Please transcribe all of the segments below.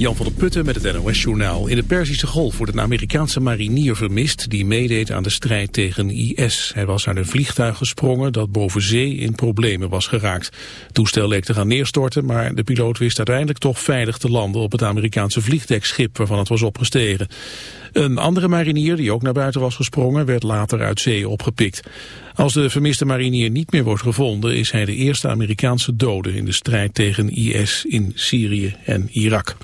Jan van der Putten met het NOS-journaal. In de Perzische Golf wordt een Amerikaanse marinier vermist... die meedeed aan de strijd tegen IS. Hij was uit een vliegtuig gesprongen dat boven zee in problemen was geraakt. Het toestel leek te gaan neerstorten... maar de piloot wist uiteindelijk toch veilig te landen... op het Amerikaanse vliegdekschip waarvan het was opgestegen. Een andere marinier die ook naar buiten was gesprongen... werd later uit zee opgepikt. Als de vermiste marinier niet meer wordt gevonden... is hij de eerste Amerikaanse dode in de strijd tegen IS in Syrië en Irak.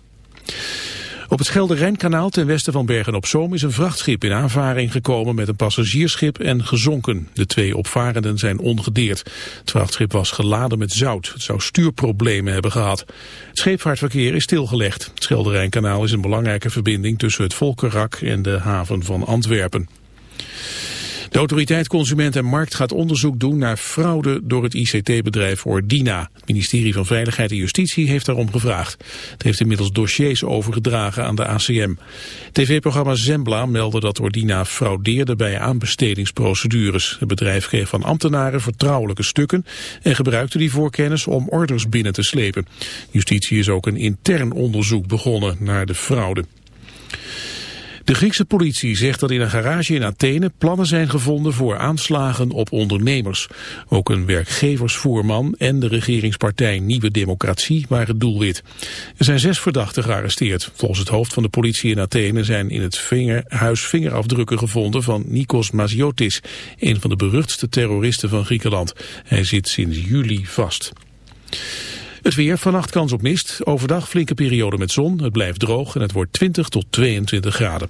Op het Schelde-Rijnkanaal ten westen van Bergen-op-Zoom is een vrachtschip in aanvaring gekomen met een passagiersschip en gezonken. De twee opvarenden zijn ongedeerd. Het vrachtschip was geladen met zout. Het zou stuurproblemen hebben gehad. Het scheepvaartverkeer is stilgelegd. Het Schelde-Rijnkanaal is een belangrijke verbinding tussen het Volkerak en de haven van Antwerpen. De autoriteit Consument en Markt gaat onderzoek doen naar fraude door het ICT-bedrijf Ordina. Het ministerie van Veiligheid en Justitie heeft daarom gevraagd. Het heeft inmiddels dossiers overgedragen aan de ACM. TV-programma Zembla meldde dat Ordina fraudeerde bij aanbestedingsprocedures. Het bedrijf kreeg van ambtenaren vertrouwelijke stukken en gebruikte die voorkennis om orders binnen te slepen. Justitie is ook een intern onderzoek begonnen naar de fraude. De Griekse politie zegt dat in een garage in Athene plannen zijn gevonden voor aanslagen op ondernemers. Ook een werkgeversvoerman en de regeringspartij Nieuwe Democratie waren doelwit. Er zijn zes verdachten gearresteerd. Volgens het hoofd van de politie in Athene zijn in het huis vingerafdrukken gevonden van Nikos Maziotis, een van de beruchtste terroristen van Griekenland. Hij zit sinds juli vast. Het weer, vannacht kans op mist. Overdag flinke periode met zon. Het blijft droog en het wordt 20 tot 22 graden.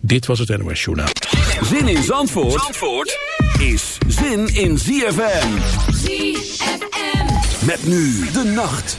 Dit was het NOS Journaal. Zin in Zandvoort, Zandvoort is zin in ZFM. ZFM. Met nu de nacht.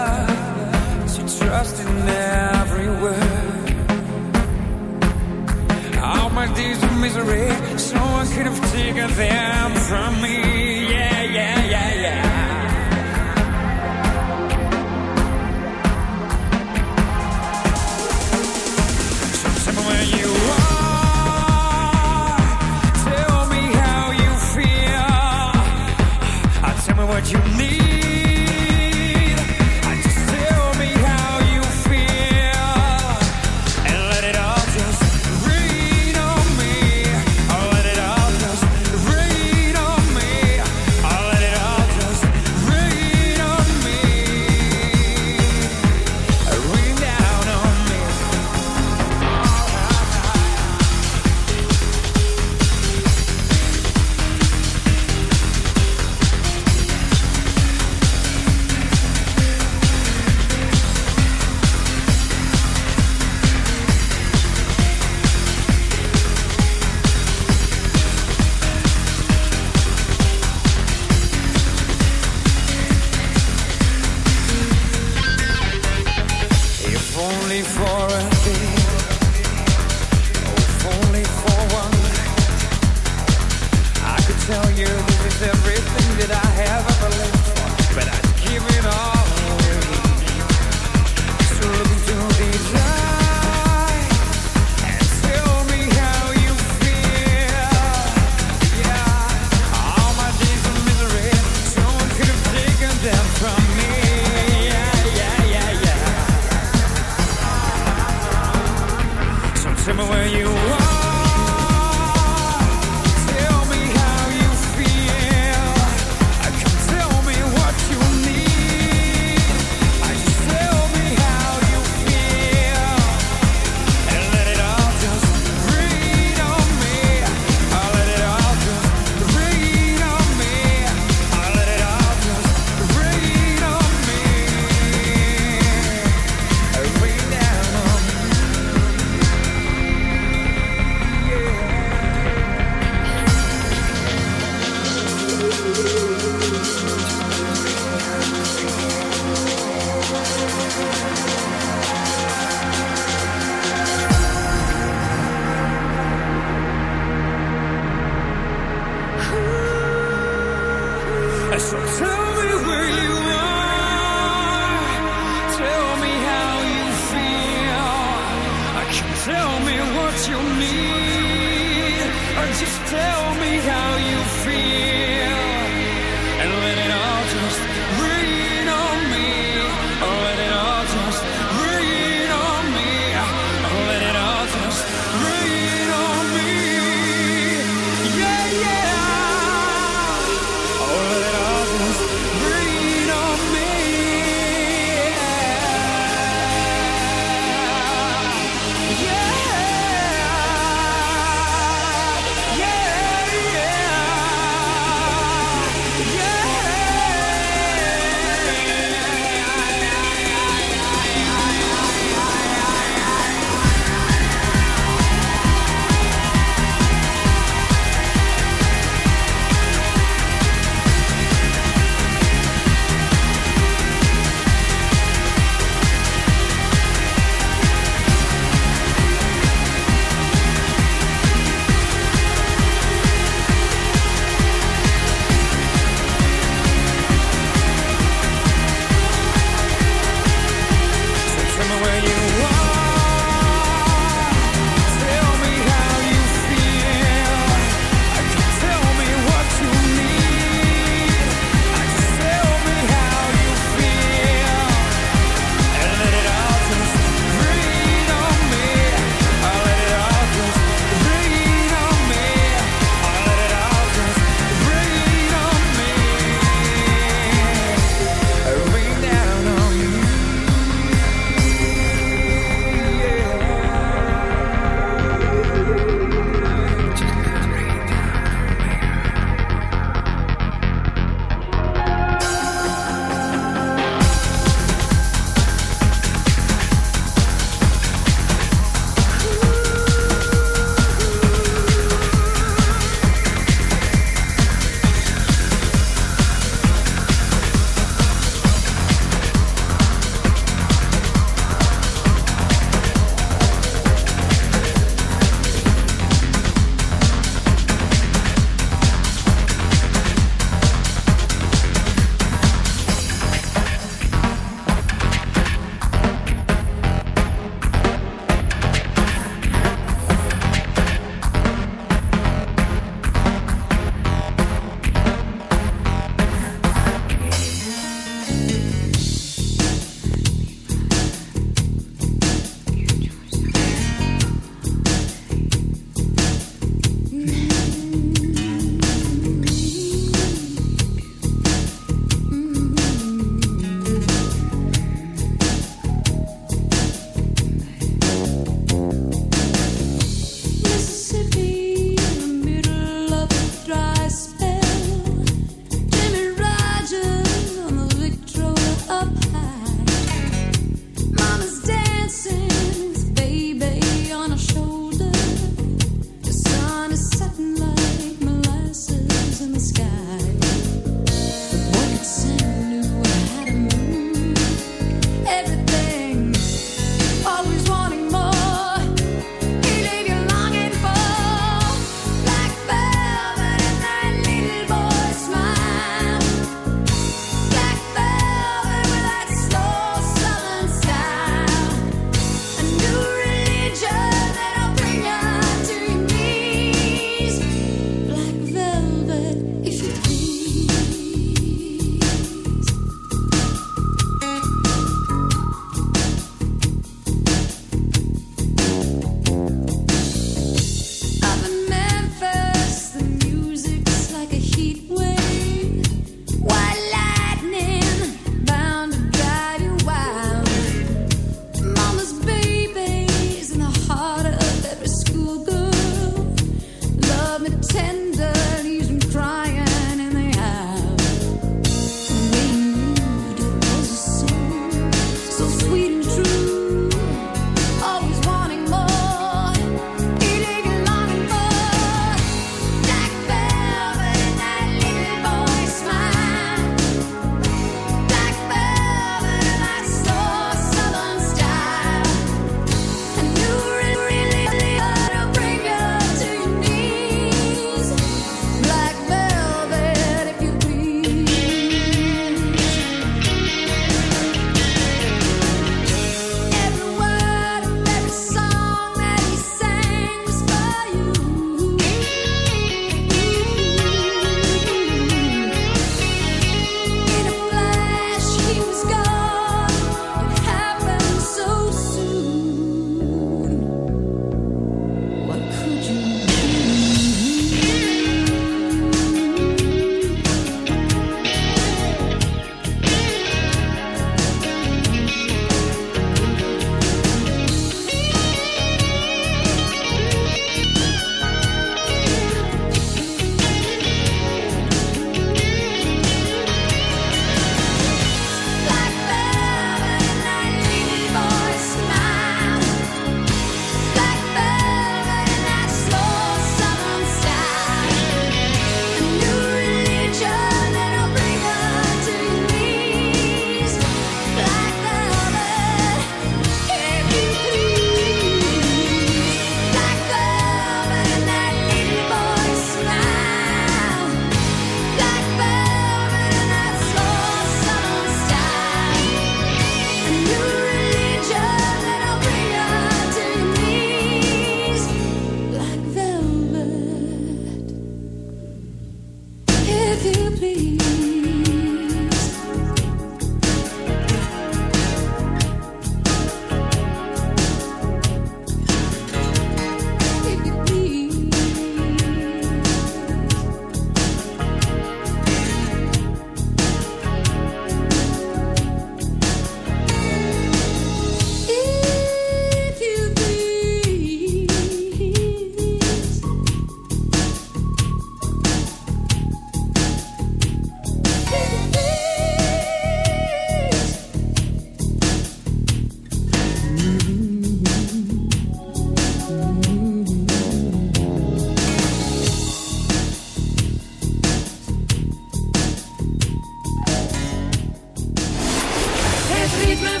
ritme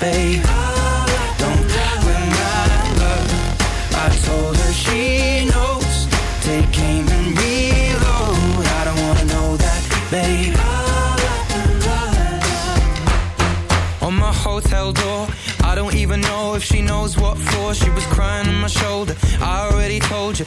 Babe. Don't win my love. I told her she knows. Take aim and reload. I don't wanna know that, babe. On my hotel door, I don't even know if she knows what for. She was crying on my shoulder. I already told you,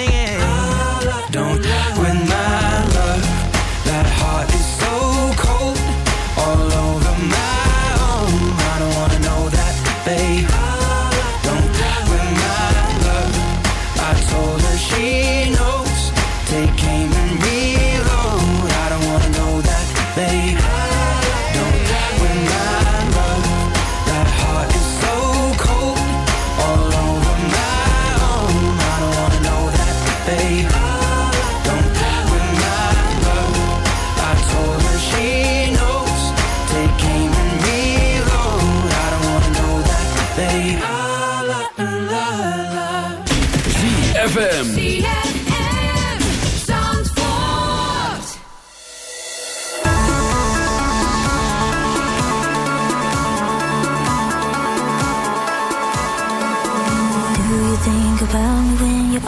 singing. Don't win my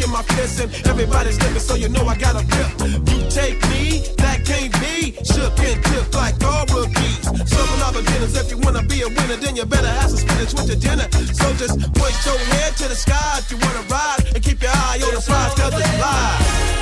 In my fist, and everybody's looking, so you know I got a grip. You take me, that can't be. Shook and tipped like all rookies. Some of beginners, if you wanna be a winner, then you better have some spinach with your dinner. So just point your head to the sky if you wanna ride, and keep your eye on the prize, cause it's live.